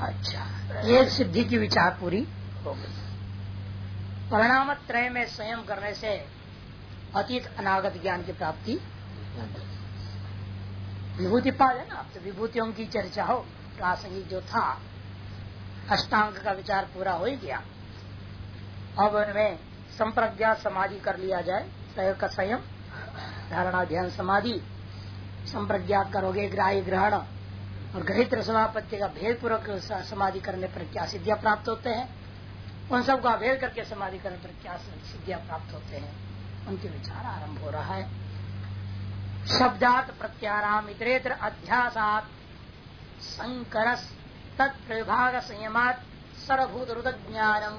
अच्छा ये सिद्धि की विचार पूरी हो गई। परिणाम त्रय में संयम करने से अतीत अनागत ज्ञान की प्राप्ति विभूति पाद है ना? तो विभूतियों की चर्चा हो, प्रासंगिक जो था, अष्टांग का विचार पूरा हो ही गया। अब उनमें संप्रज्ञा समाधि कर लिया जाए, तय का संयम, धारणा ध्यान समाधि संप्रज्ञात करोगे ग्राही ग्रहण और ग्रहित रसवापत्ति का भेद पूर्वक समाधि करने पर क्या सिद्धियाँ प्राप्त होते हैं? उन सब का भेद करके समाधि करने पर क्या सिद्धियाँ प्राप्त होते हैं? उनके विचार आरंभ हो रहा है। शब्दात प्रत्याराम इतरेतर अध्यासात संकर तत्प्रभाग संयमात सर्वभूत रुद ज्ञानम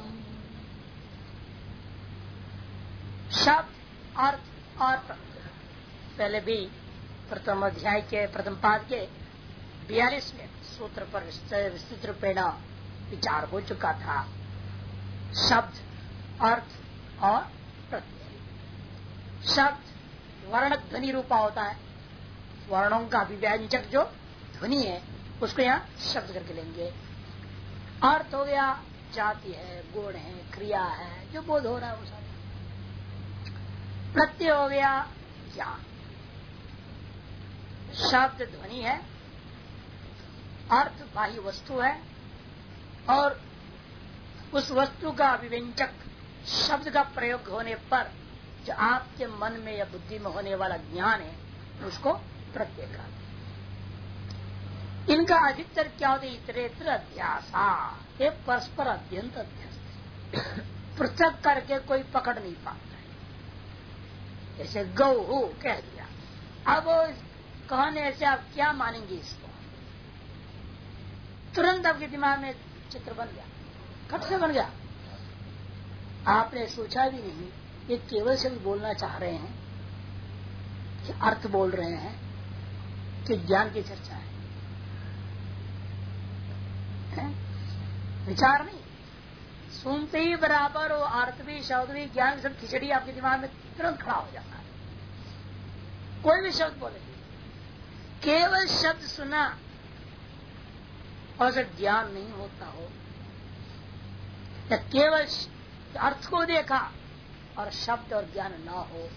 शब्द, अर्थ और पहले भी प्रथम अध्याय के, प्रथम पाद के बयालीसवें सूत्र पर विस्तृत रूपेण विचार हो चुका था। शब्द, अर्थ और प्रत्यय। शब्द वर्ण ध्वनि रूपा होता है। वर्णों का अभिव्यंजक जो ध्वनि है, उसको यहाँ शब्द करके लेंगे। अर्थ हो गया, जाति है, गुण है, क्रिया है, जो बोध हो रहा है वो सब प्रत्यय हो गया, ज्ञान। शब्द ध्वनि है अर्थ बाह्य वस्तु है, और उस वस्तु का अभिव्यंजक शब्द का प्रयोग होने पर जो आपके मन में या बुद्धि में होने वाला ज्ञान है, उसको प्रत्येक इनका अधिकतर क्या होता है? इतरेतर अध्यास। ये परस्पर अत्यंत अध्यस्त पृथक करके कोई पकड़ नहीं पाता है। जैसे गौ कह दिया। अब कहने से आप क्या मानेंगे इसको? तुरंत आपके दिमाग में चित्र बन गया। कब से बन गया? आपने सोचा भी नहीं ये केवल से भी बोलना चाह रहे हैं कि अर्थ बोल रहे हैं कि ज्ञान की चर्चा है, है? विचार नहीं। सुनते ही बराबर वो अर्थ भी शब्द भी ज्ञान सब खिचड़ी आपके दिमाग में तुरंत खड़ा हो जाता है। कोई भी शब्द बोले। केवल शब्द सुना और अगर ज्ञान नहीं होता हो, या केवल अर्थ को देखा और शब्द और ज्ञान न हो,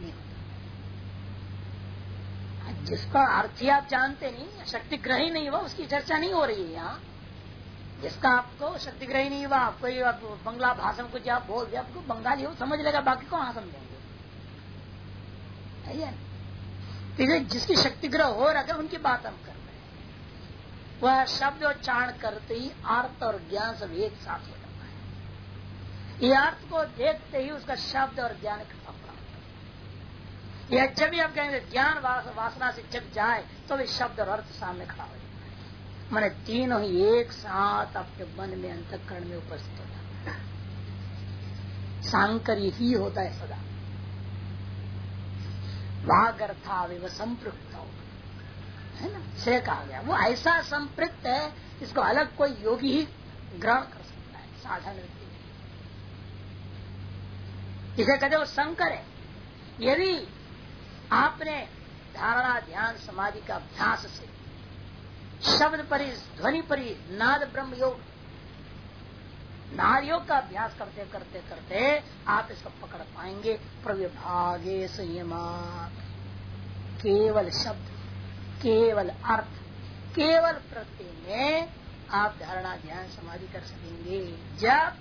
नहीं होता। जिसका अर्थ ही आप जानते नहीं शक्ति ग्रही नहीं हुआ, उसकी चर्चा नहीं हो रही है यहाँ। जिसका आपको शक्ति ग्रही नहीं हुआ, आपको ये आप बंगला भाषण को जब बोल दिया आपको बंगाली हो, समझ लेगा, बाकी को हाँ समझेंगे? है जिसकी शक्ति ग्रह हो है उनकी बात हम कर रहे हैं, वह शब्द उच्चारण करते ही अर्थ और ज्ञान सब एक साथ हो जाता है। ये अर्थ को देखते ही उसका शब्द और ज्ञान का यह जब भी आप कहेंगे, ज्ञान वासना से जब जाए तो भी शब्द और अर्थ सामने खड़ा हो जाता है। मैंने तीनों ही एक साथ आपके मन में, अंतकरण में उपस्थित हो जाता है। सांकर ही होता है सदा। वागर्थाविव संपृक्त। है ना? श्रेय कहा गया। वो ऐसा संपृक्त है, इसको अलग कोई योगी ही ग्रहण कर सकता है साधारण व्यक्ति इसे कहते वो संकर है। यदि आपने धारणा, ध्यान, समाधि का अभ्यास से शब्द परि, ध्वनि परि, नाद ब्रह्म योग नाद योग का अभ्यास करते करते करते आप इसको पकड़ पाएँगे। प्रविभागे संयमा। केवल शब्द, केवल अर्थ, केवल प्रत्यय में आप धारणा ध्यान समाधि कर सकेंगे। जब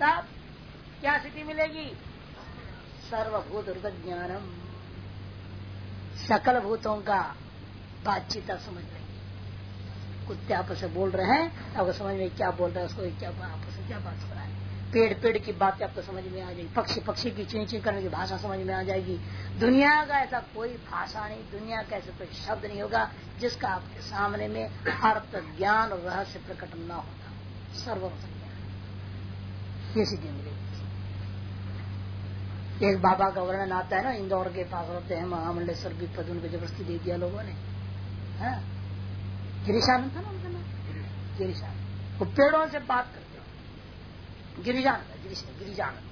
तब क्या स्थिति मिलेगी? सर्वभूत ज्ञानम। सकल भूतों का बातचीत समझ लेंगे कुत्ते आपस से बोल रहे हैं आपको समझ में क्या बोल रहा है, उसको क्या आपस में क्या बात हो रहा है। पेड़ पेड़ की बात आपको समझ में आ जाएगी पक्षी पक्षी की ची ची करने की भाषा समझ में आ जाएगी। दुनिया का ऐसा कोई भाषा नहीं, दुनिया का ऐसा कोई शब्द नहीं होगा जिसका आपके सामने में अर्थ, ज्ञान और रहस्य प्रकट न होगा ज्ञान ये सिद्धि मिलेगी। एक बाबा का वर्णन आता है ना, इंदौर के पास होते हैं महामंडलेश्वर भी पद उनको ज़बरदस्ती दे दिया लोगों ने। हाँ? गिरीशानंद था ना उनका नाम? गिरीशानंद वो पेड़ों से बात करते हो। गिरिजानंद गिरिजानंद।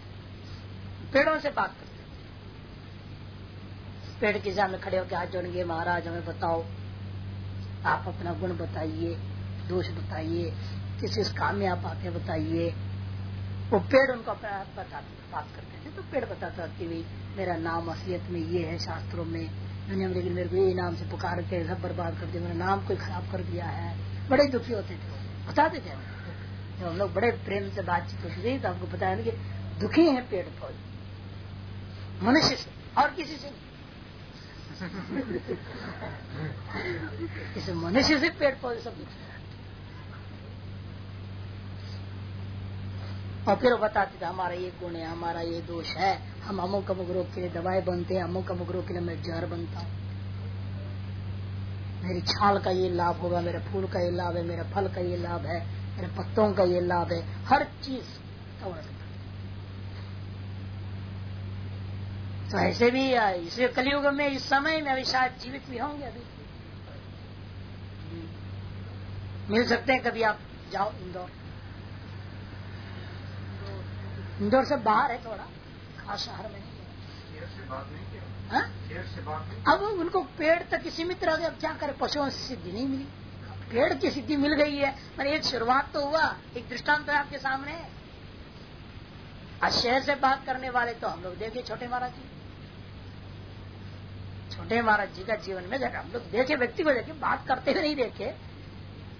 पेड़ों से बात करते पेड़ के सामने खड़े होकर हाथ जोड़ेंगे, महाराज, हमें बताओ। आप अपना गुण बताइए, दोष बताइए, किस किस काम में आप आते बताइए। वो पेड़ उनको अपना बता बात करते थे तो पेड़ बताता कि भाई मेरा नाम असलियत में ये है शास्त्रों में दुनिया में लेकिन मेरे को ये नाम से पुकार के सब बर्बाद कर दिया, मेरा नाम कोई खराब कर दिया है। बड़े दुखी होते थे। बताते थे जब हम लोग बड़े प्रेम से बातचीत होती थी तो आपको बताया कि दुखी है पेड़ पौधे। मनुष्य से, और किसी से इस मनुष्य से पेड़ पौधे सब दुखी और फिर वो बताते थे, हमारा ये गुण है, हमारा ये दोष है। हम अमुक अमुक रोग के लिए दवाई बनते हैं, अमुक अमुक रोग के लिए मैं जहर बनता हूँ। मेरी छाल का ये लाभ होगा, मेरे फूल का ये लाभ है, मेरे फल का ये लाभ है, मेरे पत्तों का ये लाभ है। हर चीज़ तो ऐसे भी इसे कलयुग में, इस समय में अभी शायद जीवित भी होंगे अभी। मिल सकते हैं कभी आप, जाओ इंदौर। इंदौर से बाहर है थोड़ा खास शहर में हाँ? अब उनको पेड़ तक सीमित रह गए अब क्या करे? पशुओं से सिद्धि नहीं मिली। पेड़ की सिद्धि मिल गई है मैंने एक शुरुआत तो हुआ एक दृष्टांत तो आपके सामने। आज शहर से बात करने वाले तो हम लोग देखे छोटे महाराज जी। छोटे महाराज जी का जीवन में देखा हम लोग देखे व्यक्ति को देखे बात करते हुए नहीं देखे।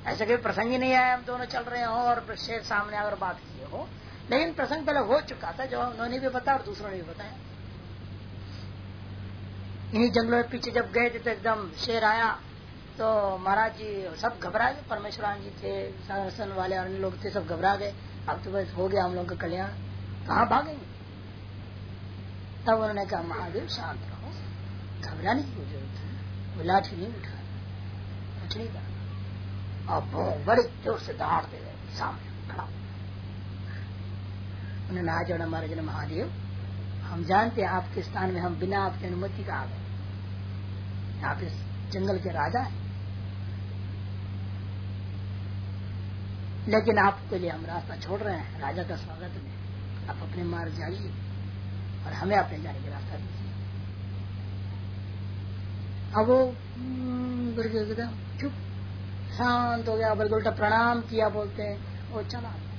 ऐसा कोई प्रसंग ही नहीं आया हम दोनों चल रहे हो और शेर सामने अगर बात किए हो। लेकिन प्रसंग पहले हो चुका था जो उन्होंने भी बताया और दूसरों ने भी बताया। इन्हीं जंगलों में पीछे जब गए थे तो एकदम शेर आया। तो महाराज जी सब घबरा गए परमेश्वरान जी थे शासन वाले अन्य लोग थे, सब घबरा गए। अब तो बस हो गया हम लोग का कल्याण। कहाँ भागेंगे? तब उन्होंने कहा, महादेव, शांत रहो। घबराने की ज़रूरत है वो लाठी नहीं उठा कुछ नहीं कहा और बड़े ज़ोर से दहाड़ते गए, सामने उन्होंने आज जोड़ा महाराज ने महादेव हम जानते हैं आपके स्थान में हम बिना आपकी अनुमति का आ गए आप इस जंगल के राजा हैं। लेकिन आपके लिए हम रास्ता छोड़ रहे हैं। राजा का स्वागत में आप अपने मार्ग जाइए और हमें अपने जाने का रास्ता दीजिए। अब वो हम्म, चुप। शांत हो गया। बल्कि उल्टा प्रणाम किया बोलते हैं। वो चला।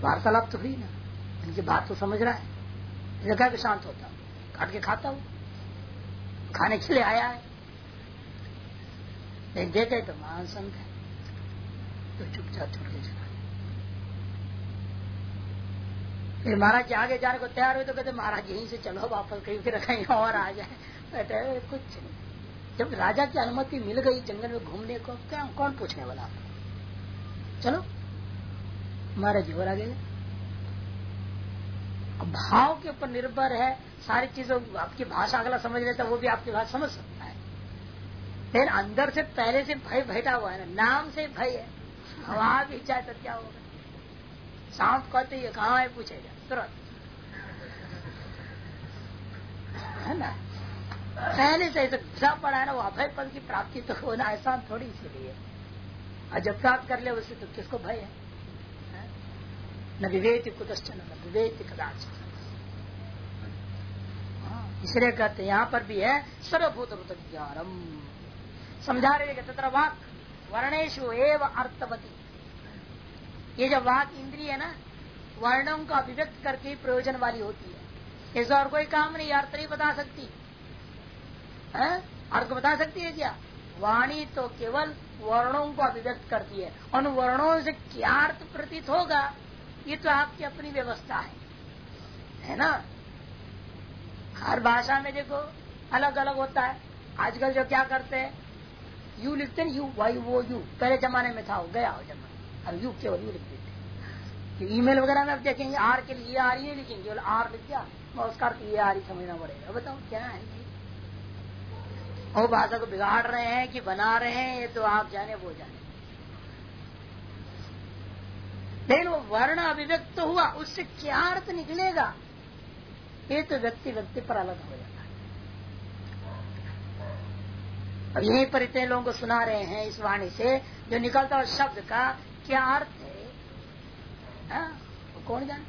वार्तालाप तो हुई ना। इनकी बात तो समझ रहा है। जगह भी शांत होता काट के खाता हूँ। खाने के लिए आया है। एक देखे तो महान संत है। तो चुपचाप छोड़ के चला फिर महाराज आगे जाने को तैयार हुए तो कहते, महाराज, यहीं से चलो, वापस कहीं फिर कहीं और आ जाए। कहते कुछ नहीं। जब राजा की अनुमति मिल गई जंगल में घूमने को, क्या, कौन पूछने वाला चलो महाराज और आगे भाव के ऊपर निर्भर है। सारी चीज़ों आपकी भाषा अगला समझ लेता वो भी आपकी भाषा समझ सकता है। लेकिन अंदर से पहले से भय बैठा हुआ है ना, नाम से भय है। हवा भी जाए तो क्या होगा? सांप कहते, ये कहाँ है? पूछेगा, तुरंत। है ना? पहले से ऐसे घुसा पड़ा है ना, वो अभय पद की प्राप्ति तो होना ऐसा थोड़ी इसीलिए और जब प्राप्त कर ले, उससे तो किसको भय है? न विवेक कुतश्चन न विवेक कदाच हाँ, इसलिए कहते यहाँ पर भी है सर्वभूत ज्ञानम समझा रहे तथा वाक वर्णेशु एव अर्थवती। ये जो वाक इंद्रिय है ना वर्णों का अभिव्यक्त करके प्रयोजन वाली होती है। ऐसा और कोई काम नहीं अर्थ नहीं बता सकती। अर्थ बता सकती है क्या? वाणी तो केवल वर्णों को अभिव्यक्त करती है। उन वर्णों से क्या अर्थ प्रतीत होगा? ये तो आपकी अपनी व्यवस्था है। है ना? हर भाषा में देखो अलग अलग होता है। आजकल जो क्या करते हैं यू लिखते हैं यू वाई वो यू पहले जमाने में था गया हो जमाना। अब यू केवल यू लिख देते ईमेल वगैरह में आप देखेंगे आर के लिए आर ही लिखेंगे आर लिख दिया उसका अर्थ ये आर ही समझना पड़ेगा। बताओ, क्या है वो भाषा को बिगाड़ रहे हैं कि बना रहे हैं, ये तो आप जाने, वो जाने। लेकिन वो वर्ण अभिव्यक्त हुआ उससे क्या अर्थ निकलेगा? ये तो व्यक्ति व्यक्ति पर अलग हो जाता है। अब यहीं पर इतने लोगों को सुना रहे हैं इस वाणी से जो निकलता है शब्द का क्या अर्थ है? हाँ, कौन जाने?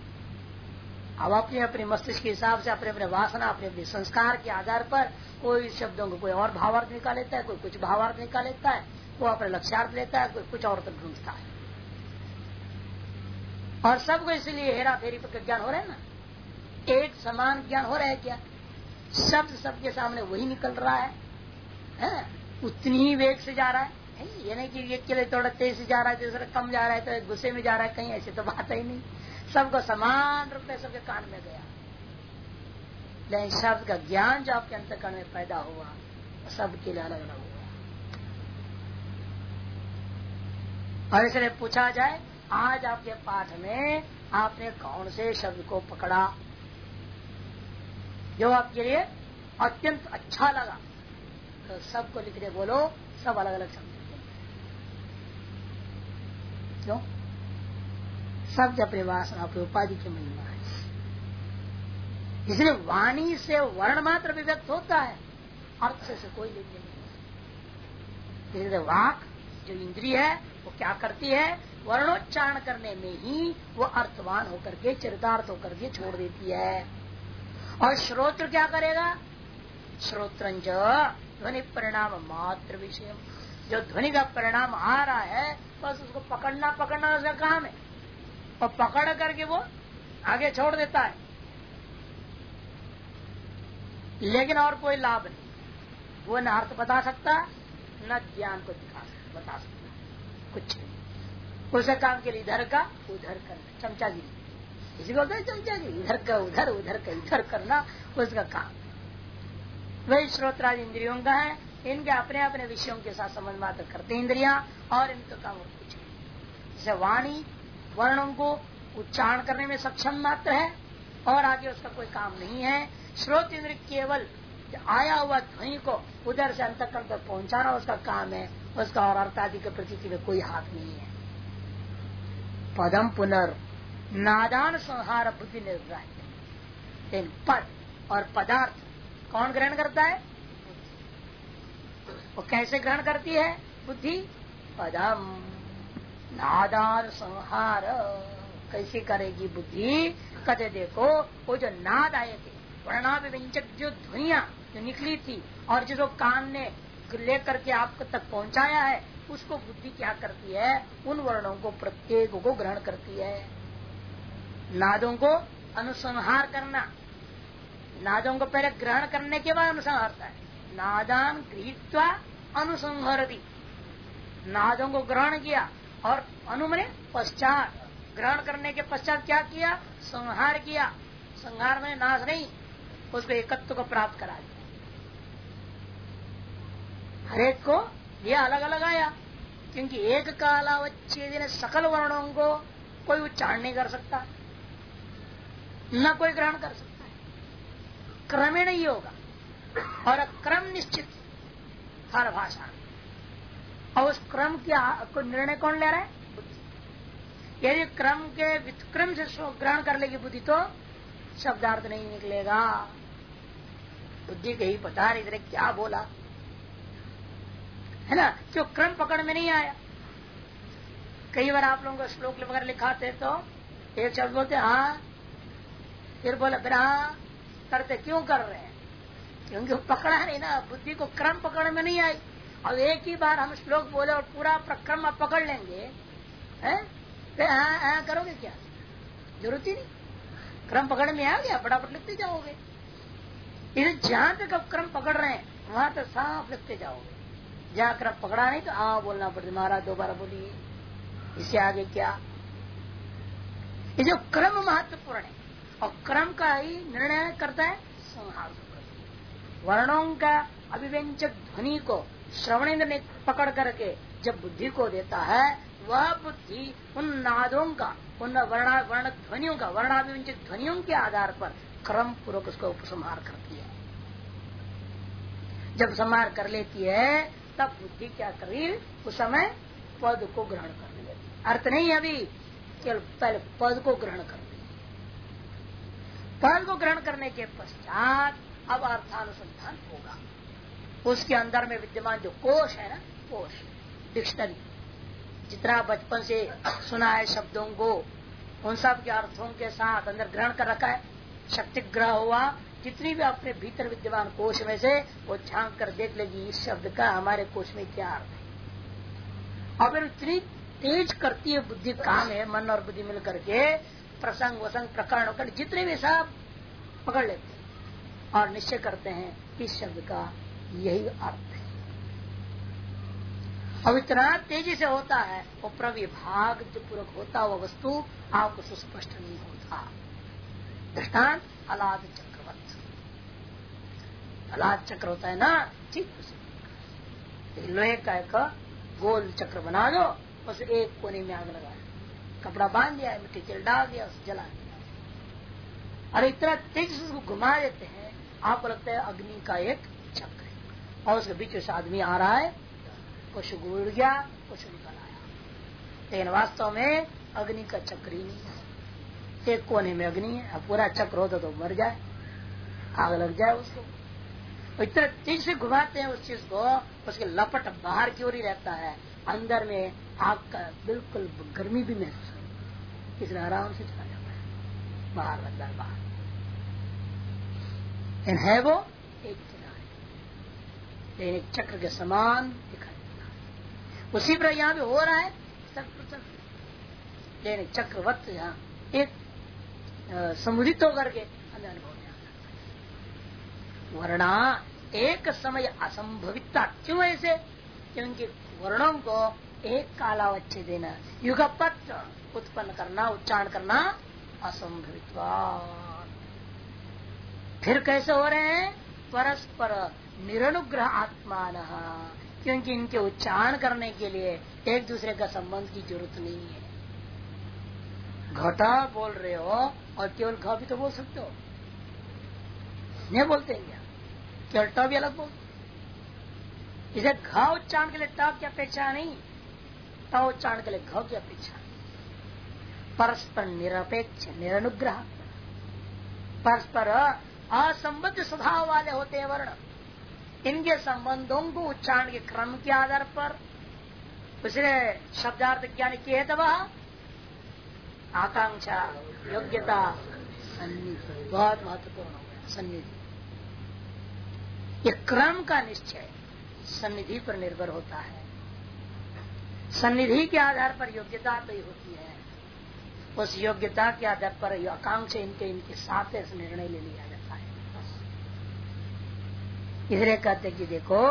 अब अपने अपने मस्तिष्क के हिसाब से अपने अपने वासना अपने अपने संस्कार के आधार पर कोई शब्दों को कोई और भावार्थ निकाल लेता है कोई कुछ भावार्थ निकाल लेता है वो अपने लक्ष्यार्थ लेता है कोई कुछ और ढूंढता है। और सबको इसलिए हेरा फेरी पर ज्ञान हो रहा है ना? एक समान ज्ञान हो रहा है क्या? शब्द सबके सामने वही निकल रहा है, है? उतनी ही वेग से जा रहा है। ये नहीं कि एक के लिए थोड़ा तेज से जा रहा है दूसरा कम जा रहा है तो गुस्से में जा रहा है कहीं ऐसे तो बात ही नहीं। सबको समान रूप में सबके कान में गया। लेकिन शब्द का ज्ञान जो आपके अंतकरण में पैदा हुआ सबके लिए अलग अलग हुआ। और इसलिए पूछा जाए आज आपके पाठ में आपने कौन से शब्द को पकड़ा? जो आपके लिए अत्यंत अच्छा लगा। तो सबको लिख लिखने बोलो सब अलग अलग शब्द। क्यों? सब अपने वासना अपने उपाधि की महिमा है। इसलिए वाणी से वर्ण मात्र अभिव्यक्त होता है। अर्थ से, से कोई लेन नहीं वाक जो इंद्रिय है वो क्या करती है? वर्णोच्चारण करने में ही वो अर्थवान होकर के, चरितार्थ होकर के छोड़ देती है। और श्रोत्र क्या करेगा? श्रोत्र ध्वनि परिणाम मात्र विषय जो ध्वनि का परिणाम आ रहा है, बस उसको पकड़ना पकड़ना उसका काम है। और पकड़ करके वो आगे छोड़ देता है। लेकिन और कोई लाभ नहीं। वो न अर्थ बता सकता, न ज्ञान को दिखा सकता, बता सकता। कुछ नहीं। उसे काम के लिए इधर का, उधर करना चमचागिरी इसी को होता चमचागिरी इधर का, उधर उधर का, इधर करना, उसका काम। वही श्रोत्रादि इंद्रियों का है। इनके अपने अपने विषयों के साथ संबंध मात्र करते इंद्रिया, और इनका काम और कुछ जैसे वाणी, वर्णों को उच्चारण करने में सक्षम मात्र है, और आगे उसका कोई काम नहीं है। श्रोत इंद्र केवल आया हुआ ध्वनि को उधर से अंतकरण तक पहुंचाना उसका काम है। उसका और अर्थादि के प्रति में कोई हाथ नहीं है। पदम पुनर् नादान संहार बुद्धि निर्ग्राह्य पद और पदार्थ कौन ग्रहण करता है? वो कैसे ग्रहण करती है? बुद्धि। पदम नादान संहार। कैसे करेगी बुद्धि? कदे देखो, वो जो नाद आए थे वर्णाभिव्यंजक जो ध्वनिया जो निकली थी और जो कान ने लेकर के आप तक पहुँचाया है, उसको बुद्धि क्या करती है? उन वर्णों को, प्रत्येक को ग्रहण करती है। नादों को अनुसंहार करना। नादों को पहले ग्रहण करने के बाद अनुसंहार है। नादान गृहित्वा अनुसंहरती। नादों को ग्रहण किया और अनुमने पश्चात ग्रहण करने के पश्चात क्या किया? संहार किया। संहार में नाश नहीं, उसको एकत्व को प्राप्त करा दिया। हरेक को यह अलग अलग आया। क्योंकि एक कालावच्छेद सकल वर्णों को कोई उच्चारण नहीं कर सकता, न कोई ग्रहण कर सकता है। क्रमेण ही होगा। और क्रम निश्चित हर भाषा और उस क्रम की को निर्णय कौन ले रहा है? यदि क्रम के विक्रम से ग्रहण कर लेगी बुद्धि तो शब्दार्थ नहीं निकलेगा। बुद्धि को ही पता इधर क्या बोला? है ना? क्यों क्रम पकड़ में नहीं आया। कई बार आप लोगों को श्लोक वगैरह लिखाते तो एक शब्द बोलते हाँ। फिर बोले, फिर हाँ। करते, क्यों कर रहे हैं? क्योंकि पकड़ा नहीं ना, बुद्धि को क्रम पकड़ में नहीं आई। अब एक ही बार हम श्लोक बोले और पूरा प्रक्रम आप पकड़ लेंगे, है? हाँ हाँ करोगे क्या? ज़रूरत ही नहीं। क्रम पकड़ में आ गया फटाफट लिखते जाओगे। इसे जहाँ तक अब क्रम पकड़ रहे हैं, वहाँ तक साफ़ लिखते जाओगे। जहाँ क्रम पकड़ा नहीं तो आ बोलना पड़ता महाराज दोबारा बोलिए। इससे आगे क्या? ये जो क्रम महत्वपूर्ण है, और क्रम का ही निर्णय करता है संहार वर्णों का अभिव्यंजक ध्वनि को श्रवणेन्द्र ने पकड़ करके जब बुद्धि को देता है, वह बुद्धि उन नादों का, उन वर्णा, वर्ण ध्वनियों का, वर्णाभिव्यंजक ध्वनियों के आधार पर क्रम पूर्वक उसका उपसंहार करती है। जब संहार कर लेती है तब बुद्धि क्या कर? उस समय पद को ग्रहण कर लेती अर्थ नहीं अभी, केवल पहले पद को ग्रहण कर पद को ग्रहण करने के पश्चात अब अर्थानुसंधान होगा। उसके अंदर में विद्यमान जो कोश है ना, कोश, डिक्शनरी, जितना बचपन से सुना है शब्दों को, उन सब के अर्थों के साथ अंदर ग्रहण कर रखा है। शक्ति ग्रह हुआ जितनी भी अपने भीतर विद्यमान कोश में से वो झाँक कर देख लेगी, इस शब्द का हमारे कोश में क्या अर्थ है? और फिर इतनी तेज करती है बुद्धि काम है, मन और बुद्धि मिल करके प्रसंग वसंग, प्रकरण जितने भी सब पकड़ लेते हैं और निश्चय करते हैं, इस शब्द का यही अर्थ है। अब इतना तेज़ी से होता है, वो प्रविभाग जो पूर्वक होता हुआ वस्तु, आपको सुस्पष्ट नहीं होता। दृष्टान अलाद चक्रवर्त अलाद चक्र होता है ना, ठीक लोहे का एक गोल चक्र बना दो उस एक कोने में आग लगा कपड़ा बाँध दिया, मिट्टी तेल डाल दिया, उसे जला दिया। और इतना तेज उसको घुमा देते हैं, आपको लगता है अग्नि का एक चक्र है। और उसके बीच से आदमी आ रहा है, कुछ गुड़ गया, कुछ निकल आया। लेकिन वास्तव में अग्नि का चक्र ही नहीं है। एक कोने में अग्नि है पूरा चक्र होता तो मर जाए, आग लग जाए उसको। इतना तेज से घुमाते हैं उस चीज़ को, उसके लपट बाहर की ओर ही रहता है। अंदर में आग का बिल्कुल गर्मी भी महसूस नहीं इसलिए आराम से चला जाता है। बाहर अंदर बाहर। है वो एक किनारे। लेकिन एक चक्र के समान दिखाई देता उसी पर यहाँ भी हो रहा है लेकिन चक्रवत यहाँ एक समुदित होकर के हमें अनुभव वर्णा एक समय असंभवितता। क्यों ऐसे? क्योंकि वर्णों को एक कालावच्छे देना, युगपत उत्पन्न करना, उच्चारण करना असंभवित फिर कैसे हो रहे हैं? परस्पर निरनुग्रह आत्मान। क्योंकि इनके उच्चारण करने के लिए एक दूसरे का संबंध की ज़रूरत नहीं है। घटा बोल रहे हो और केवल घ भी तो बोल सकते हो। नहीं बोलते क्या? केवल भी अलग बोलते इसे घ उच्चारण के लिए ट की अपेक्षा नहीं ट उच्चारण के लिए घ की अपेक्षा। परस्पर निरपेक्ष, निरनुग्रह। परस्पर असंबद्ध स्वभाव वाले होते हैं वर्ण। इनके संबंधों को उच्चारण के क्रम के आधार पर। दूसरे शब्दार्थ ज्ञान किए तब आकांक्षा, योग्यता सन्निधि बहुत महत्वपूर्ण। हो गया सन्निधि ये क्रम का निश्चय सन्निधि पर निर्भर होता है। सन्निधि के आधार पर योग्यता तो होती है। उस योग्यता के आधार पर आकांक्षा इनके इनके साथ निर्णय ले लिया जाता है। इसलिए कहते कि देखो,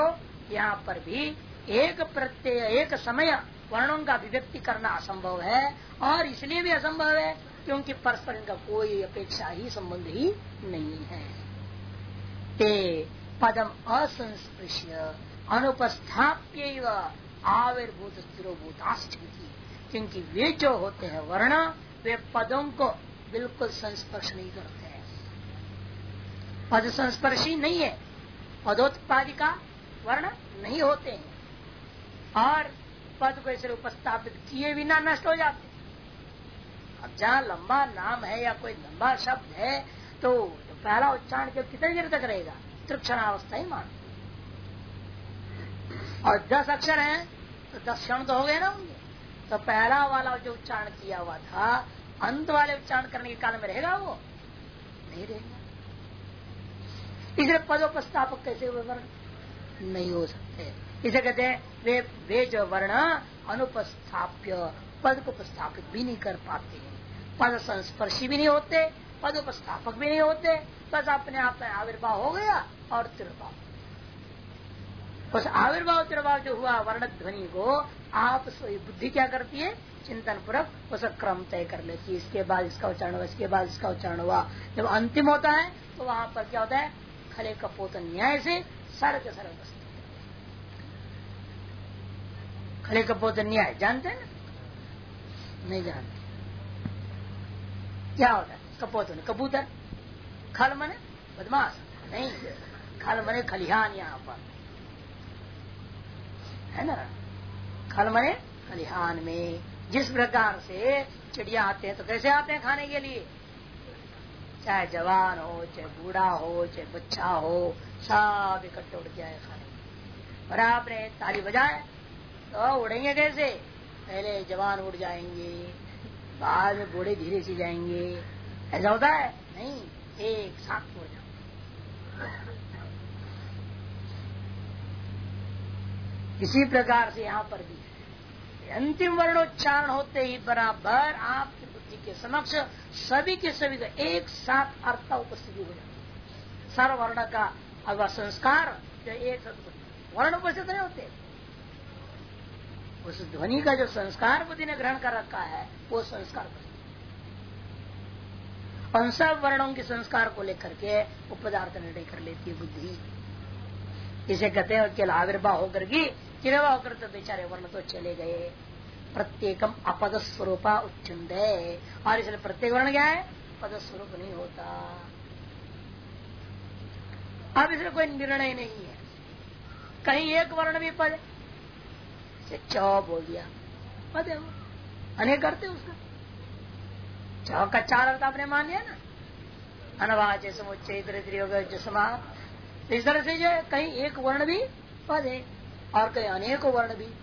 यहाँ पर भी एक प्रत्यय, एक समय वर्णों का अभिव्यक्ति करना असंभव है और इसलिए भी असंभव है क्योंकि परस्पर इनका कोई अपेक्षा ही संबंध ही नहीं है। ते पदम असंस्पृश्य अनुपस्थाप्य आविर्भूत स्थिरोभूत आस्थिति क्योंकि वे जो होते हैं वर्ण वे पदों को बिल्कुल संस्पर्श नहीं करते हैं। पद संस्पर्शी नहीं है। पदोत्पादिका वर्ण नहीं होते हैं। और पद को ऐसे उपस्थापित किए बिना नष्ट हो जाते अब जहाँ लंबा नाम है या कोई लंबा शब्द है तो, तो पहला उच्चारण के कितने देर तक रहेगा? तृक्षणावस्था ही। मान और दस अक्षर हैं तो दस क्षण तो हो गए ना होंगे तो पहला वाला जो उच्चारण किया हुआ था, अंत वाले उच्चारण करने के काल में रहेगा वो? नहीं रहेगा। इसलिए पदोपस्थापक कैसे वर्ण नहीं हो सकते। इसे कहते हैं वे वे जो वर्ण अनुपस्थाप्य पद को प्रस्थापित भी नहीं कर पाते। हैं पद संस्पर्शी भी नहीं होते पद उपस्थापक भी नहीं होते। बस अपने आप में आविर्भाव हो गया। और तिरभाव। उस आविर्भाव तिरभाव जो हुआ वर्ण ध्वनि को आप बुद्धि क्या करती है? चिंतन पूर्वक उस क्रम तय कर लेती है। इसके बाद इसका उच्चारण हुआ, इसके बाद इसका उच्चारण हुआ। जब अंतिम होता है तो वहाँ पर क्या होता है? खले कपोत न्याय से सारे के सारे वस्तु खले कपोत न्याय, जानते हैं नहीं जानते। क्या होता है? कपोत, कबूतर। खल मने? बदमाश। नहीं। खल मने खलिहान यहाँ पर। है ना? खल मने खलिहान में। जिस प्रकार से चिड़िया आते हैं तो कैसे आते हैं खाने के लिए? चाहे जवान हो, चाहे बूढ़ा हो, चाहे बच्चा हो, सब इकट्ठे उड़ जाए खाने। और आपने ताली बजाए तो उड़ेंगे कैसे? पहले जवान उड़ जाएँगे, बाद में बूढ़े धीरे से जाएँगे। ऐसा होता है? नहीं, एक साथ हो जाओ। इसी प्रकार से यहाँ पर भी अंतिम वर्णोच्चारण होते ही बराबर आपकी बुद्धि के समक्ष सभी के सभी का एक साथ अर्थ उपस्थिति हो जाती है। सर्वर्ण का अगर संस्कार एक साथ वर्ण उपस्थित नहीं होते। उस ध्वनि का जो संस्कार बुद्धि ने ग्रहण कर रखा है, वो संस्कार उन सब वर्णों के संस्कार को लेकर के वो पदार्थ निर्णय कर लेती है बुद्धि। इसे कहते हैं, केवल आविर्भाव होकर की किरवा होकर तो बेचारे वर्ण तो चले गए। प्रत्येकम अपद स्वरूपा उच्चुंद और इसलिए प्रत्येक वर्ण क्या है? पद स्वरूप नहीं होता। अब इसलिए कोई निर्णय नहीं है। कहीं एक वर्ण भी पद से च बोल दिया पद है वो। अनेक करते उसका। च का चार अर्थ आपने मान लिया ना? अनवाच समुच्चय जसमा इस तरह से जो कहीं एक वर्ण भी पद है। और कई अनेकों वर्ण भी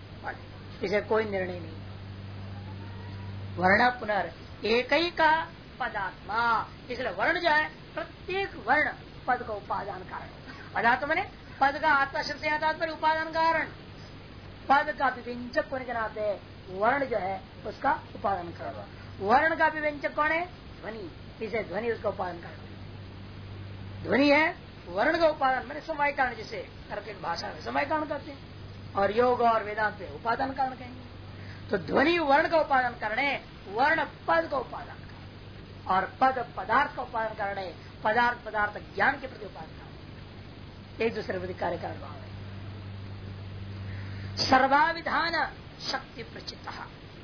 इसे कोई निर्णय नहीं। वर्ण पुनर् एक ही का पदात्मा। इसलिए वर्ण जो है, प्रत्येक वर्ण पद का उपादान कारण। पदार्थ मैंने पद का आत्मा, शब्द से उपादान कारण। पद का विव्यंजक होने के नाते वर्ण जो है, उसका उपादान कारण। वर्ण का विव्यंजक कौन है? ध्वनि। इसे ध्वनि, उसका उपादान कारण। ध्वनि है, वर्ण का उपादान, मैंने समय कारण जिसे भाषा में समय कारण करते हैं। और योग और वेदांत उपादान कारण कहेंगे। तो ध्वनि वर्ण का उपादान कारण है, वर्ण पद का उपादान कारण और पद पदार्थ का उपादान कारण है, पदार्थ पदार्थ ज्ञान के प्रति उपादान कारण एक दूसरे प्रति कार्य कारण भाव है। सर्वाविधान शक्ति प्रचित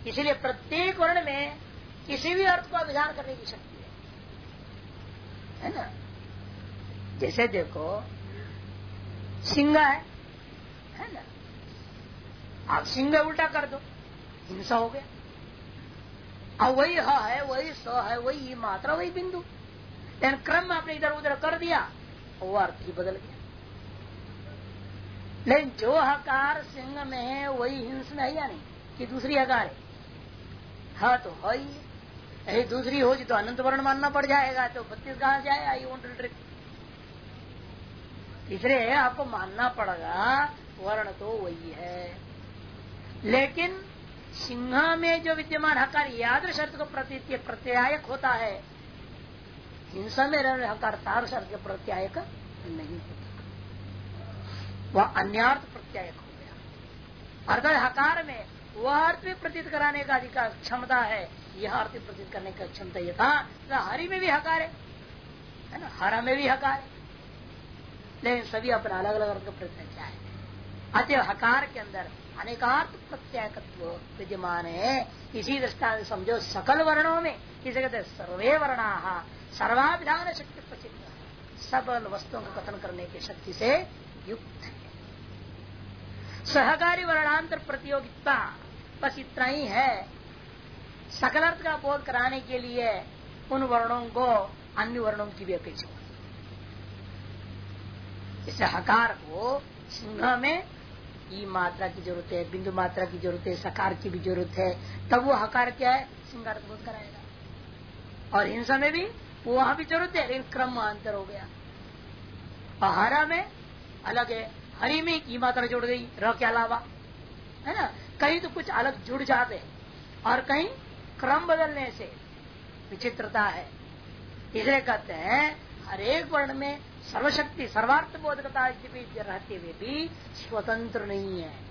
इसीलिए प्रत्येक वर्ण में किसी भी अर्थ का विधान करने की शक्ति है। है ना? जैसे देखो, सिंगा है है ना? आप सिंह उल्टा कर दो। हिंसा हो गया। अब वही ह है, वही स है, वही मात्रा, वही बिंदु। लेकिन क्रम आपने इधर उधर कर दिया, वो अर्थ ही बदल गया। लेकिन जो हकार सिंह में है, वही हिंस में है या नहीं? कि दूसरी हकार है? हाँ तो है ही। दूसरी होगी तो अनंत वर्ण मानना पड़ जाएगा तो बत्तीस कहा जाए आई वॉन्ट ट्रिक तीसरे आपको मानना पड़ेगा, वर्ण तो वही है। लेकिन सिंह में जो विद्यमान हकार याद शर्त को प्रतीत प्रत्यायक होता है, हिंसा में रहने हकार तार शर्त के प्रत्यायक नहीं होता। वह अन्यर्थ प्रत्यायक हो गया। अर्थात हकार में वह अर्थ भी प्रतीत कराने का अधिकार क्षमता है, यह अर्थ प्रतीत करने का क्षमता यह था तो हरि में भी हकार है ना? हरा में भी हकार है। लेकिन सभी अपना अलग अलग अर्थ का प्रत्यय क्या है? अतः हकार के अंदर अनेकार्थ प्रत्यायकत्व विद्यमान। है इसी दृष्टान समझो सकल वर्णों में किसे कहते सर्वे वर्णा सर्वाभिधान शक्ति प्रसिद्ध। सबल वस्तुओं का कथन करने की शक्ति से युक्त है। सहकारी वर्णांतर प्रतियोगिता बस इतना ही है। सकल अर्थ का बोध कराने के लिए उन वर्णों को अन्य वर्णों की भी अपेक्षा इसे हकार को सिंह में ई मात्रा की ज़रूरत है, बिंदु मात्रा की ज़रूरत है, सकार की भी ज़रूरत है, तब वो हकार क्या है? सिंगार बोध कराएगा। और हिंसा में भी वहाँ भी ज़रूरत है, लेकिन क्रम अंतर हो गया। हरा में अलग है, हरी में ई मात्रा जुड़ गई, र के अलावा, है ना? कहीं तो कुछ अलग जुड़ जाते और कहीं क्रम बदलने से विचित्रता है। इसलिए कहते हैं, हरेक वर्ण में सर्वशक्ति सर्वार्थ बोधकता रहते हुए भी स्वतंत्र नहीं है।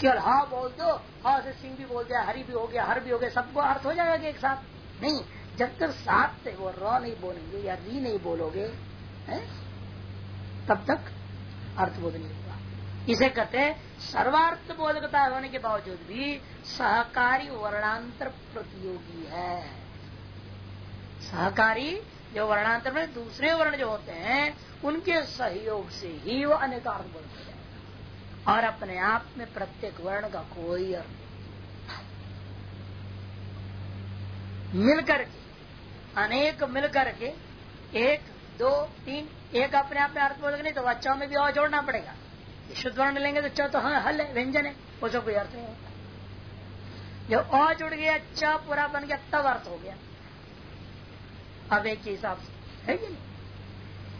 केवल हाँ बोल दो, हा से सिंह भी बोल दिया हरी भी हो गया, हर भी हो गया, सबको अर्थ हो जाएगा एक साथ। नहीं, जब तक साथ से वो र नहीं बोलेंगे या री नहीं बोलोगे, है? तब तक अर्थबोध नहीं होगा। इसे कहते सर्वार्थ बोधकता होने के बावजूद भी सहकारी वर्णांतर प्रतियोगी है। सहकारी जो वर्णांतर में दूसरे वर्ण जो होते हैं, उनके सहयोग से ही वो अनेकार्थ बोल जाएगा और अपने आप में प्रत्येक वर्ण का कोई अर्थ मिलकर के, अनेक मिलकर के, एक, दो, तीन, एक अपने आप में अर्थ बोल नहीं तो बच्चों में भी और जोड़ना पड़ेगा। शुद्ध वर्ण लेंगे तो तो हाँ हल है, व्यंजन है, वो उसका कोई अर्थ नहीं होता। जब अ जुड़ गया च पूरा बन गया, तब अर्थ हो गया। के हिसाब से। है कि नहीं?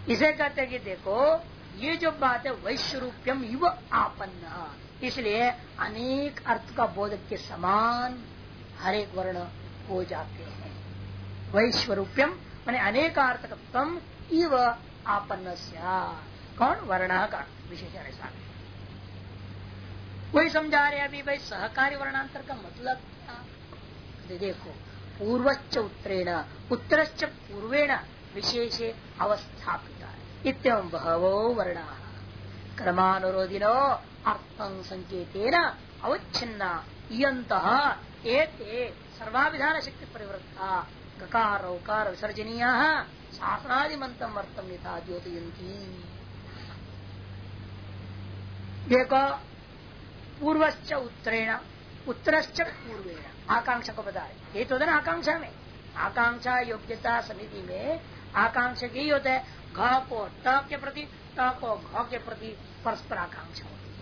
इसे कहते कि देखो, ये जो बात है वैश्वरूप्यम युव आपन्न। इसलिए अनेक अर्थ का बोधक के समान हर एक वर्ण हो जाते हैं। वैश्वरूप्यम, मैंने अनेक अनेकार्थकम इव आपन्न कौन? वर्ण का विशेषण ऐसा वही समझा रहे अभी भाई सहकारी वर्णांतर का मतलब क्या? देखो पूर्वच्च उत्तरेण, उत्तरश्च पूर्वेण विशेष अवस्थापिता। इतम बहवो वर्ण। क्रमानुरोधिनो अर्थं संकेतेन अवच्छिन्ना इयंत एते सर्वाभिधान शक्ति परिवृत्ता गकार औकार विसर्जनीय शासनादिमंतम वर्तम यथा द्योतयंती देखो पूर्वश्च उत्तरेण, उत्तरश्च पूर्वेण। आकांक्षा को बता रहे ये तो होता है। ना आकांक्षा में आकांक्षा योग्यता समिति में आकांक्षा यही होता है। घ को ट के प्रति ट को घ के प्रति परस्पर आकांक्षा होती है।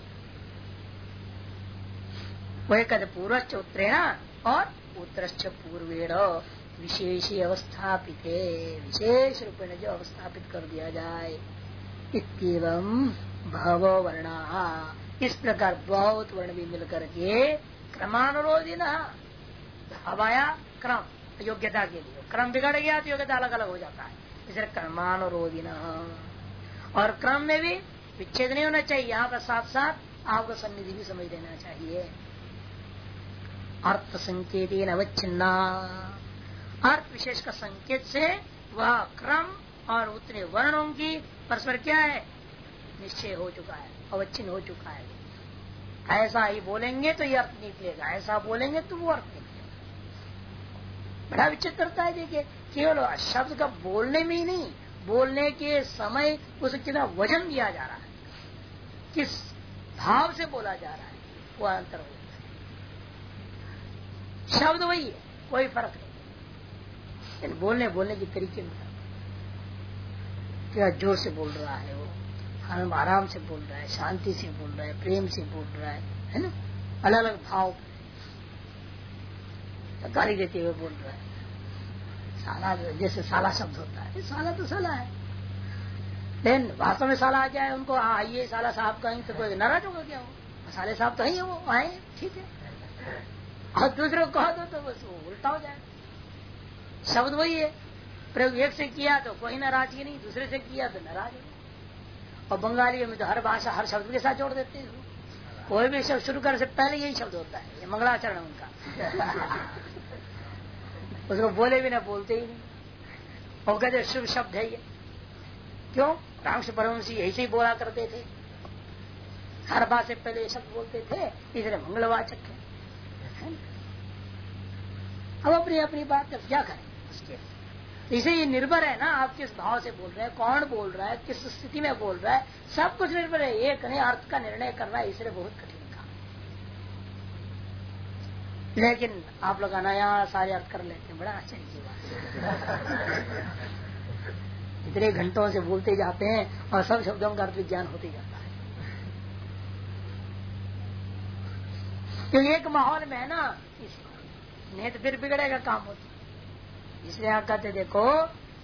वही कहते पूर्वश्च उत्तरेण और उत्तरश्च पूर्वेण विशेष अवस्थापित, विशेष रूपेण जो अवस्थापित कर दिया जाए। इतम भव वर्णा इस प्रकार बहुत वर्ण भी मिलकर के क्रमानुरोधी न हवाया क्रम योग्यता के लिए। क्रम बिगड़ गया तो योग्यता अलग अलग हो जाता है। इसलिए क्रमानुरोधी न और क्रम में भी विच्छेद नहीं होना चाहिए। यहाँ पर साथ साथ आपको सन्निधि भी समझ लेना चाहिए। अर्थ संकेत अवच्छिन्ना। अर्थ विशेष का संकेत से वह क्रम और उतने वर्णों की परस्पर क्या है? निश्चय हो चुका है, अवच्छिन्न हो चुका है। ऐसा ही बोलेंगे तो ये अर्थ निकलेगा। ऐसा बोलेंगे तो वो अर्थ बड़ा विचित्रता है, देखिए। केवल शब्द का बोलने में ही नहीं, बोलने के समय उसे कितना वज़न दिया जा रहा है, किस भाव से बोला जा रहा है वो अंतर हो जाता है। शब्द वही है, कोई फ़र्क नहीं। बोलने बोलने के तरीके में क्या ज़ोर से बोल रहा है वो? हम आराम से बोल रहा है, शांति से बोल रहा है, प्रेम से बोल रहा है है ना? अलग अलग भाव गाली देते हुए बोल रहा है। साला जैसे साला शब्द होता है। साला तो साला है। लेकिन वास्तव में साला आ जाए उनको हाँ आइए साला साहब कहीं तो कोई नाराज़ होगा क्या वो? साले साहब तो ही है, वो आए, ठीक है। और दूसरे को कह दो तो बस वो उल्टा हो जाए। शब्द वही है। प्रयोग एक से किया तो कोई नाराज़गी नहीं, दूसरे से किया तो नाराज़ हो और बंगाली में तो हर भाषा, हर शब्द के साथ जोड़ देते हैं। कोई भी शब्द शुरू करने से पहले यही शब्द होता है। ये मंगलाचरण उनका। उसको बोले भी ना बोलते ही नहीं। और कहते शुभ शब्द है ये। क्यों? रामश परमसी ऐसे ही बोला करते थे। हर बात से पहले ये शब्द बोलते थे। इसलिए मंगलवाचक है। अब अपनी अपनी बात क्या करें उसके? इसे ये निर्भर है ना, आप किस भाव से बोल रहे हैं, कौन बोल रहा है, किस स्थिति में बोल रहा है, सब कुछ निर्भर है। एक नहीं अर्थ का निर्णय करना इसलिए बहुत कठिन काम लेकिन आप लोग अनायास सारे अर्थ कर लेते हैं, बड़ा आश्चर्य की बात इतने घंटों से बोलते जाते हैं और सब शब्दों का अर्थ विज्ञान होते जाता है। क्योंकि एक माहौल में है ना नहीं तो फिर बिगड़ेगा काम होता। इसलिए आप कहते देखो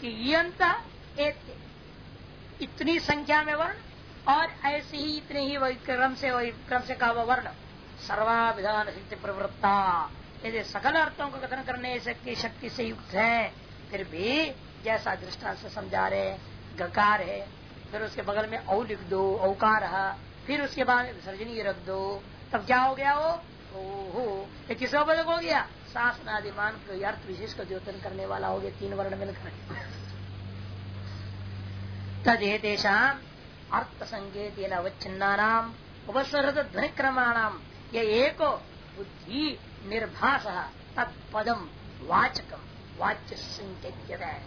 कि यंत इतनी संख्या में वर्ण और ऐसे ही इतने ही क्रम से क्रम से कहा वर्ण। सर्वाभिधान शक्ति प्रवृत्ता। यदि सकल अर्थों का कथन करने की शक्ति से युक्त है, फिर भी जैसा दृष्टांत से समझा रहे गकार है, फिर उसके बगल में औ लिख दो, औकार फिर उसके बाद विसर्जनी रख दो, तब क्या हो गया वो? ओहो, ये किस बदल हो गया? शासनादिमान अर्थ विशेष का द्योतन करने वाला हो गया तीन वर्ण मिलकर तदेशा अर्थ संकेत अवच्छिन्ना नाम ध्वनि क्रमाणाम ये एक बुद्धि निर्भाष तत्पदम वाचकम वाच्य संकेत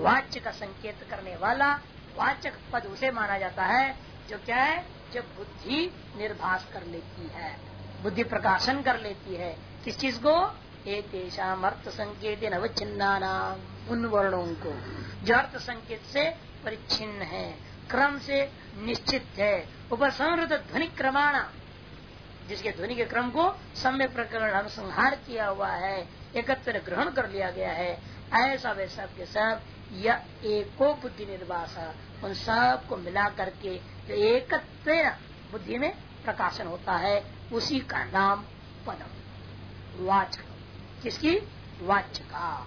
वाच्य का संकेत करने वाला वाचक पद उसे माना जाता है, जो क्या है? जो बुद्धि निर्भाष कर लेती है। बुद्धि प्रकाशन कर लेती है। किस चीज़ को? एक अर्थ संकेत अवच्छिन्ना नाम उन वर्णों को जो अर्थ संकेत से परिच्छिन्न है क्रम से निश्चित है उपसंहृत ध्वनि क्रमाण जिसके ध्वनि के क्रम को सम्यक प्रकरण अनुसंहार किया हुआ है एकत्र ग्रहण कर लिया गया है ऐसा वे सब के सब यह एको बुद्धि निर्वास उन सबको मिला करके जो एकत्र बुद्धि में प्रकाशन होता है उसी का नाम पदम। वाचक। किसकी? वाच्य का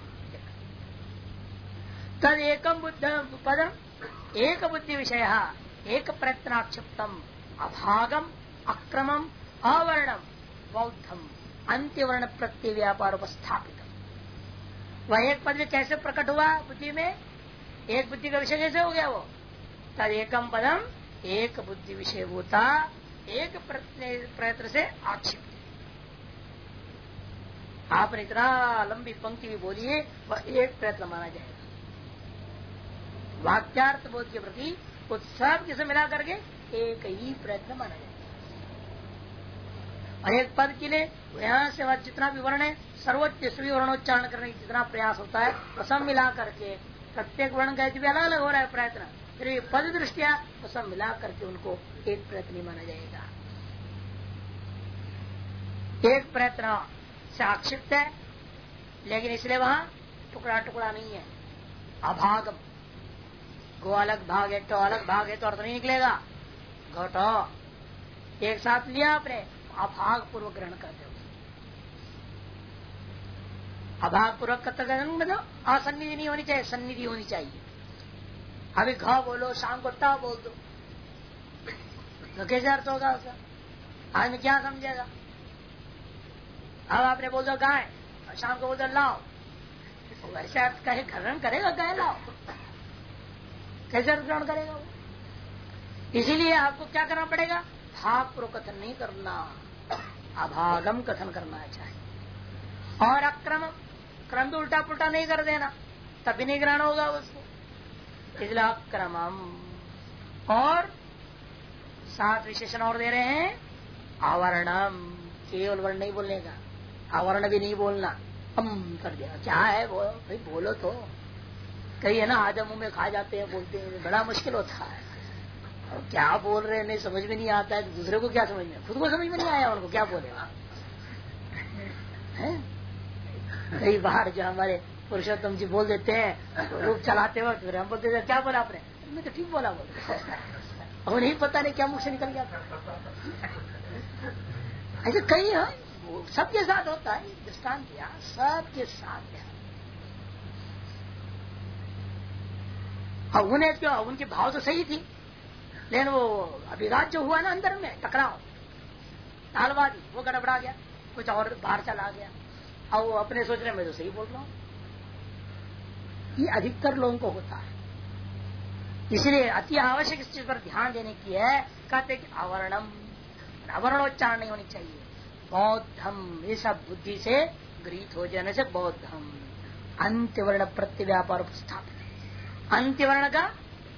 तद एकम बुद्ध पदम एक बुद्धि विषय एक प्रयत्नाक्षिप्तम अभागम, अक्रमम, अवर्णम, बौद्धम अंत्यवर्ण प्रत्यय व्यापार उपस्थापित वह एक पद कैसे प्रकट हुआ बुद्धि में? एक बुद्धि का विषय कैसे हो गया वो? तद एकम पदम एक बुद्धि विषय होता एक प्रयत्न से आक्षिप्त। आपने इतना लंबी पंक्ति भी बोलिए वह एक प्रयत्न माना जाएगा वाक्यार्थ बोध के प्रति उत्साह किसे मिला करके? एक ही प्रयत्न माना जाएगा और एक पद के लिए यहाँ से जितना भी वर्ण है, सर्वोच्च सभी वर्णोच्चारण करने की जितना प्रयास होता है वह सब मिला करके, प्रत्येक वर्ण का भी अलग अलग हो रहा है प्रयत्न, फिर पद दृष्टिया, वो सब मिला करके उनको एक प्रयत्न माना जाएगा। एक प्रयत्न से आक्षिप्त है, लेकिन इसलिए वहाँ टुकड़ा टुकड़ा नहीं है। अभागम। गो अलग भाग है तो अलग भाग है तो अर्थ नहीं निकलेगा। घटो। एक साथ लिया आपने अभाग पूर्वक ग्रहण करते हो अभाग पूर्वक ग्रहण मतलब असन्निधि नहीं होनी चाहिए, सन्निधि होनी चाहिए। अभी घ बोलो, शाम को टा बोल दो। तो कैसे अर्थ होगा उसका? आदमी क्या समझेगा? अब आपने बोल दो गाय, और शाम को बोल दो लाओ। वैसे अर्थ कहे, ग्रहण करेगा गाय, लाओ। कैसे ग्रहण करेगा वो? इसीलिए आपको क्या करना पड़ेगा? भाग पूर्व कथन नहीं करना। अभागम कथन करना चाहिए और अक्रम, क्रम भी उल्टा पुल्टा नहीं कर देना। तभी नहीं ग्रहण होगा उसको। इसलिए अक्रमम। और सात विशेषण और दे रहे हैं, आवरणम। केवल वर्ण नहीं बोलने का। आवरण भी नहीं बोलना। हम कर दिया। क्या है वो? भाई बोलो तो। कई है ना, आधा मुँह में खा जाते हैं, बोलते हैं। बड़ा मुश्किल होता है। और क्या बोल रहे हैं, नहीं, समझ में नहीं आता है। तो दूसरे को क्या समझ में? खुद को समझ में नहीं आया उनको, क्या बोलेगा कई बार जो हमारे पुरुषोत्तम जी बोल देते हैं तो रूप चलाते वक्त फिर हम बोलते क्या बोला आपने? मैं तो ठीक बोला बोल और नहीं पता नहीं क्या मुख से निकल गया ऐसे कई है। सबके साथ होता है दृष्टान दिया, सबके साथ है। और उन्हें क्यों उनके भाव तो सही थी, लेकिन वो अभिघात जो हुआ ना अंदर में, टकराव तालवादी वो गड़बड़ा गया, कुछ और बाहर चला गया। और वो अपने सोच रहे मैं तो सही बोल रहा हूँ। ये अधिकतर लोगों को होता है। इसलिए अति आवश्यक इस चीज़ पर ध्यान देने की है, कहते कि आवरणम। आवरणोच्चारण नहीं होनी चाहिए। बौद्धम। ये सब बुद्धि से गृहित हो जाने से बौद्धम। अंत्यवर्ण प्रत्यव्यापार उपस्थापित। अंत्यवर्ण का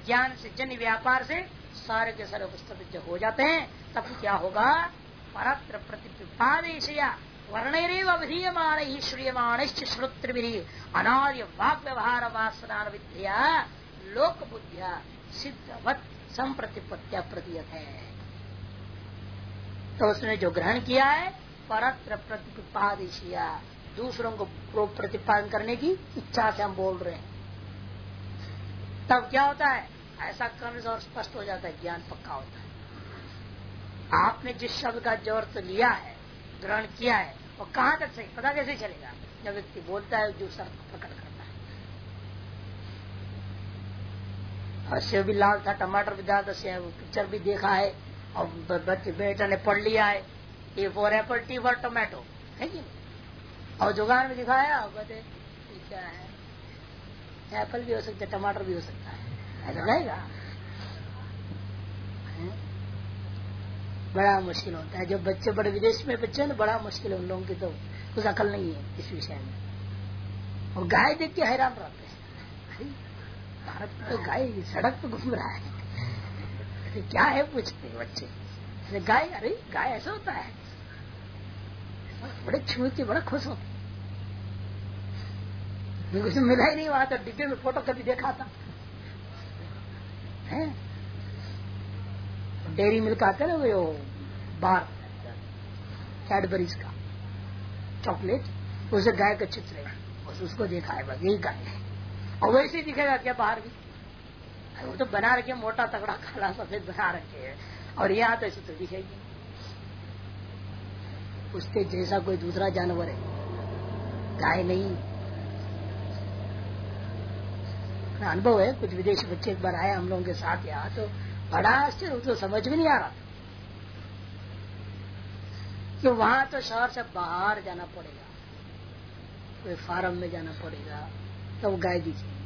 ज्ञान से, जन व्यापार से सारे के सारे उपस्थित जब हो जाते हैं, तब क्या होगा? परत्र प्रतिपादेश वर्णरेव अभिधीयमान ही श्रूयमाण श्रोत्र अनार्य वाक व्यवहार वासना विद्या लोक बुद्धिया सिद्धवत संप्रतिपत्या प्रतीयत है तो उसने जो ग्रहण किया है परत्र प्रतिपादिशिया। दूसरों को प्रतिपादन करने की इच्छा से हम बोल रहे हैं। तब क्या होता है? ऐसा करने से और स्पष्ट हो जाता है, ज्ञान पक्का होता है। आपने जिस शब्द का जो अर्थ लिया है, ग्रहण किया है, वो कहाँ तक सही, पता कैसे चलेगा? जब व्यक्ति बोलता है, जो शब्द प्रकट करता है। और भी लाल था, टमाटर भी से पिक्चर भी देखा है। और बेटा ने पढ़ लिया है। A for apple T for tomato. है कि और जुगान में दिखाया कहते क्या है? एप्पल भी हो सकता है, टमाटर भी हो सकता है। ऐसा रहेगा? बड़ा मुश्किल होता है। जब बच्चे बड़े विदेश में बच्चे ना बड़ा मुश्किल है उन लोगों की तो। कुछ अकल नहीं है इस विषय में। और गाय देख के हैरान रहते हैं। भारत में तो गाय सड़क पे घूम रहा है। क्या है पूछते बच्चे। गाय, अरे गाय, ऐसा होता है। बड़े छूते बड़ा खुश होते कुछ मिला ही नहीं वहाँ तो डिब्बे में फ़ोटो कभी देखा था। डेयरी मिल्क आते ना वो बार। कैडबरीज का। चॉकलेट। उसे गाय का चित्र है। उसको देखा है बस, यही गाय है। और वैसे ही दिखेगा क्या बाहर भी। वो तो बना रखे, मोटा तगड़ा काला सफ़ेद बना रखे है। और यहाँ तो ऐसे तो दिखेगी उसके जैसा कोई दूसरा जानवर है। गाय नहीं। अनुभव है, कुछ विदेशी बच्चे एक बार आए हम लोगों के साथ यहाँ तो बड़ा आश्चर्य तो समझ में नहीं आ रहा कि वहाँ तो शहर से बाहर जाना पड़ेगा। कोई फार्म में जाना पड़ेगा तब तो गाय दिखी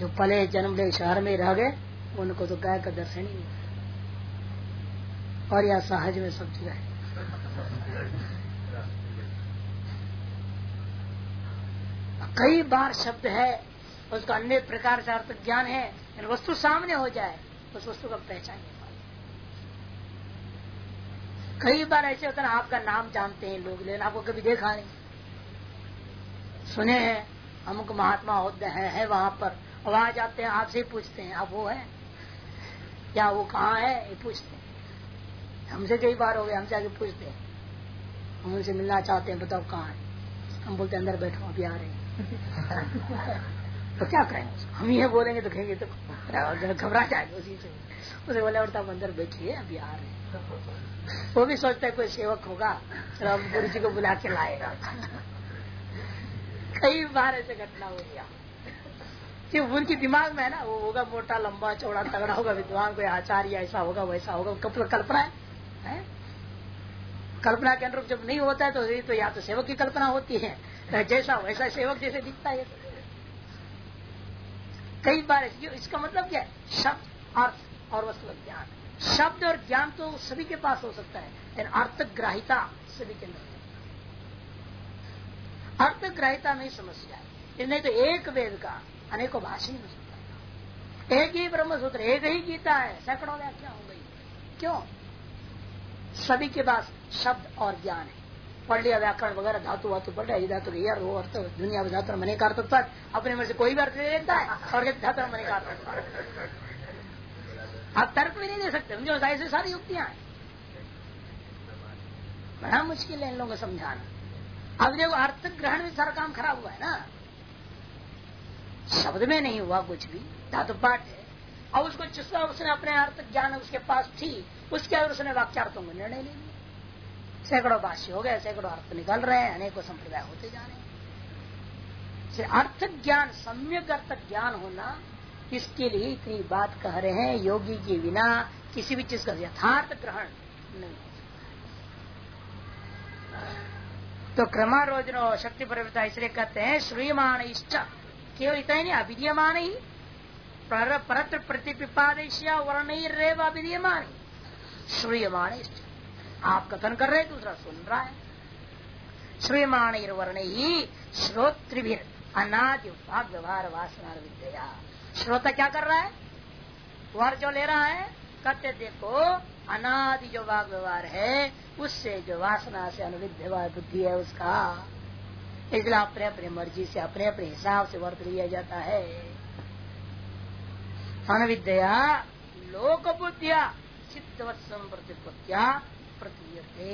जो पले जन्म ले शहर में रह गए, उनको तो गाय का दर्शन ही नहीं और यह सहज में सब जगह कई बार शब्द है, उसका अन्य प्रकार से अर्थ ज्ञान है वस्तु सामने हो जाए, उस वस्तु का पहचान नहीं कई बार ऐसे होता है आपका नाम जानते हैं लोग, लेकिन आपको कभी देखा नहीं। सुने हैं, अमुक महात्मा होते हैं, है वहाँ पर। वहाँ जाते हैं, आपसे पूछते हैं आप वो है? क्या वो कहाँ है? ये पूछते हैं। हमसे कई बार हो गए हमसे आगे पूछते हैं। हम उनसे मिलना चाहते हैं, बताओ कहाँ है? हम बोलते अंदर बैठो, अभी आ रहे हैं। तो क्या करेंगे हम है बोलेंगे तो कहेंगे तो घबरा जाएगा उसी से। उसे बोले, और अंदर बैठिए, अभी आ रहे हैं। वो भी सोचता है, कोई सेवक होगा हम गुरु जी को बुला के लाएगा। कई बार ऐसे घटना हो गया। कि उनके दिमाग में है ना वो होगा मोटा लंबा चौड़ा तगड़ा होगा विद्वान कोई आचार्य ऐसा होगा वैसा होगा कल्पना है, है? कल्पना के अनुरूप जब नहीं होता है तो, तो या तो सेवक की कल्पना होती है जैसा वैसा सेवक जैसे दिखता है। कई बार इसका मतलब क्या है? शब्द अर्थ और वस्तु ज्ञान। शब्द और ज्ञान तो सभी के पास हो सकता है लेकिन अर्थग्राहिता सभी के अंदर अर्थग्राहिता में समस्या है। नहीं तो एक वेद का अनेकों भाषा में सकता एक ही ब्रह्म सूत्र एक ही गीता है, सैकड़ों व्याख्या हो गई। क्यों? सभी के पास शब्द और ज्ञान है। पढ़ लिया व्याकरण वगैरह, धातु वातु पढ़ लिया धातु यार वो अर्थ, दुनिया में धातु मने का अर्थ अपने में से कोई भी अर्थ दे देता है, और धातु मने का अर्थ आप तर्क भी नहीं दे सकते मुझे ऐसे सारी युक्तियाँ हैं। बड़ा मुश्किल है इन लोगों को समझाना। अब देखो अर्थ ग्रहण में सारा काम खराब हुआ है ना। शब्द में नहीं हुआ कुछ भी, धातु पाठ है। और उसको जिसका उसने अपने अर्थ ज्ञान उसके पास थी, उसके अंदर उसने वाक्यार्थों को निर्णय ले लिया। सैकड़ों भाष्य हो गए, सैकड़ों अर्थ निकल रहे हैं, अनेकों संप्रदाय होते जा रहे हैं। अर्थ ज्ञान, सम्यक अर्थ ज्ञान होना, इसके लिए इतनी बात कह रहे हैं, योगी के बिना किसी भी चीज़ का यथार्थ ग्रहण नहीं तो क्रमारोजनो शक्ति परिवर्तन इसलिए कहते हैं श्रीमान इष्ट। केवल इतना ही नहीं अभिधीयमान ही परत्र प्रतिपिपादेश वर्ण रेव अभिधीयमान श्रूयमान इष्ट आप कथन कर रहे दूसरा सुन रहा है श्रीमान वर्ण ही श्रोत्रिभिर अनादि भाग व्यवहार वासना विद्या श्रोता क्या कर रहा है वर जो ले रहा है कहते देखो अनादि जो वाग व्यवहार है उससे जो वासना से अनुविध बुद्धि है उसका इसलिए अपने अपने मर्ज़ी से, अपने अपने हिसाब से वर्त लिया जाता है। अनविद्या लोक बुद्धिया सिद्धवत्सम संप्रतिपत्तिया प्रतीयते।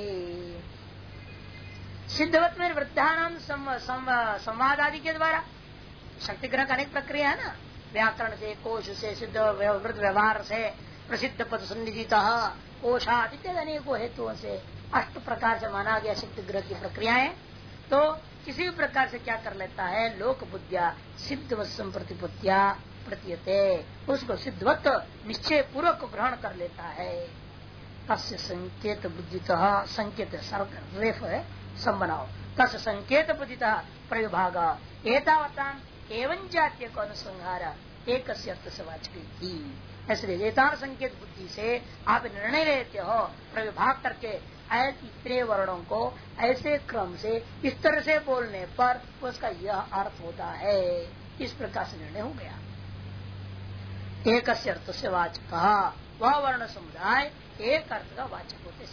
सिद्धवत में वृद्धान संवाद आदि के द्वारा शक्ति ग्रह अनेक प्रक्रिया है ना? व्याकरण से, कोश से, सिद्ध वृद्ध व्यवहार से, प्रसिद्ध पद सन्निधित कोशात इत्यादि अनेकों हेतुओं से अष्ट प्रकार से माना गया शक्ति ग्रह की प्रक्रियाएँ। तो किसी भी प्रकार से क्या कर लेता है? लोक बुद्धिया, सिद्ध प्रतिपत्तिया प्रतीयते। उसको सिद्धवत निश्चय पूर्वक ग्रहण कर लेता है। तस्य संकेत बुद्धि संकेत रेफ है संबनाओ तस् संकेत बुद्धि प्रविभाग एतावतान एवं जातीय को अनुसंहार एक अर्थ से संकेत बुद्धि से आप निर्णय लेते हो प्रविभाग करके इतने वर्णों को ऐसे क्रम से इस तरह से बोलने पर उसका यह अर्थ होता है। इस प्रकार से निर्णय हो गया। एक अर्थ से वाचक वह वर्ण समुदाय एक अर्थ का वाचक होते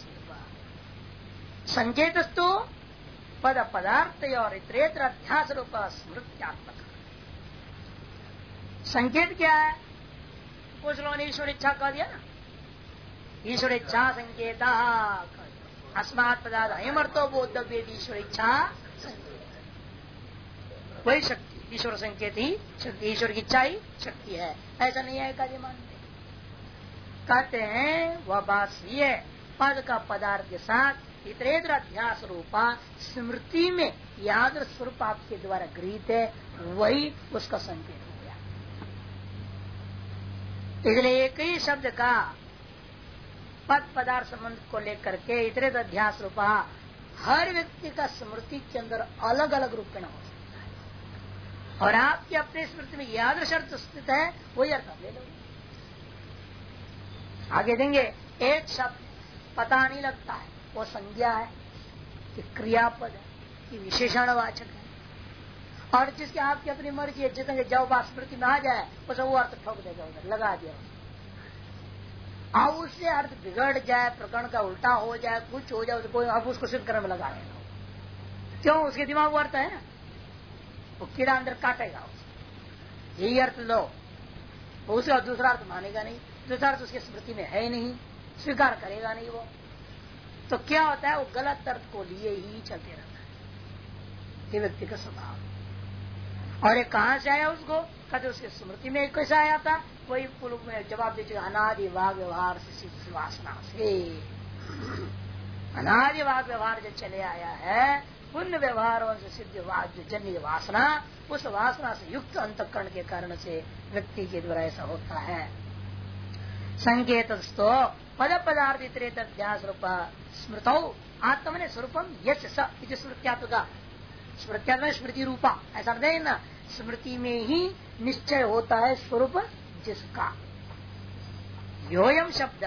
संकेत तो पद पदार्थ और इतरेत्र अध्यास रूप स्मृत्यात्मक। संकेत क्या है? कुछ लोगों ने ईश्वर इच्छा कह दिया ना? ईश्वर इच्छा संकेत अस्मात् पदार्थ अयमर्थो बोधव्य ईश्वर इच्छा वही शक्ति ईश्वर संकेत ही शक्ति ईश्वर की इच्छा ही शक्ति है। ऐसा नहीं है कार्य मानते। कहते हैं, वह बात ये पद का पदार्थ के साथ इतरेतर अध्यास रूपा स्मृति में याद स्वरूप आपके द्वारा गृहित है, वही उसका संकेत हो गया। इसलिए एक ही शब्द का पद पदार्थ संबंध को लेकर के इतरेत अध्यास रूपा, हर व्यक्ति का स्मृति के अंदर अलग अलग रूप में हो सकता है। और आपकी अपने स्मृति में याद शर्त स्थित है, वही अर्थ ले लो आगे देंगे, एक शब्द, पता नहीं लगता है, वो संज्ञा है, कि क्रियापद है, कि विशेषण वाचक है। और जिसके आपकी अपनी मर्ज़ी है, जितने जब आप स्मृति में आ जाए, उसे वो अर्थ ठोक देगा उधर, लगा दिया अब उससे अर्थ बिगड़ जाए, प्रकरण का उल्टा हो जाए, कुछ हो जाए कोई अब उसको सिद्ध करने में लगा देगा क्यों? उसके दिमाग वो अर्थ है ना? वो कीड़ा अंदर काटेगा उसको। यही अर्थ लो। उसका दूसरा अर्थ मानेगा नहीं। दूसरा अर्थ उसकी स्मृति में है ही नहीं। स्वीकार करेगा नहीं वो। तो क्या होता है? वो गलत अर्थ को लिए ही चलते रहता है। ये व्यक्ति का स्वभाव। और ये कहाँ से आया उसको? कहते उसकी स्मृति में कैसा आया था। वही पुल में जवाब दीजिए अनादि वाग व्यवहार से सिद्ध वासना से। अनादि वाग व्यवहार जो चले आया है, पुण्य व्यवहारों से सिद्ध जन्य वासना, उस वासना से युक्त अंतकरण के कारण से व्यक्ति के द्वारा ऐसा होता है। संकेत पद पदार्थ इतरेत अध्यास रूप स्मृत आत्मने स्वरूपम यश स्मृत्यात्मक। स्मृति रूपा ऐसा नहीं ना, स्मृति में ही निश्चय होता है स्वरूप जिसका। योयम शब्द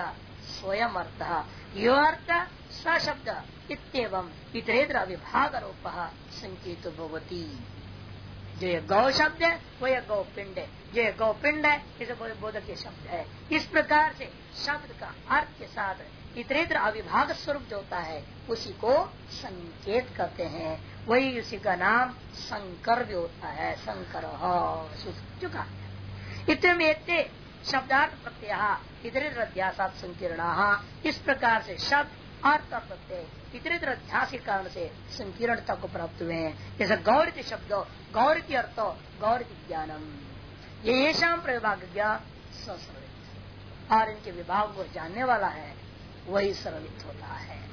स्वयं अर्थ यो अर्थ स शब्द इतम इतरेतर विभाग रूप संकेत भवती। जो ये गौ शब्द है वो ये गौ पिंड है जो ये गौ पिंड है इसे बोधक शब्द है। इस प्रकार से शब्द का अर्थ के साथ इतरेतर अविभाग स्वरूप जो होता है, उसी को संकेत करते हैं। वही उसी का नाम संकर भी होता है शंकर चुका। इतने शब्दार्थ प्रत्यय इतरेतर अध्यासात संकीर्ण इस प्रकार से शब्द अर्थ और प्रत्यय इतर अध्यास के कारण से संकीर्णता को प्राप्त हुए हैं। जैसे गौर शब्द अर्थ गौर की ज्ञानम। ये शाम प्रविभाग और इनके विभाग को जानने वाला है, वही सर्वित होता है।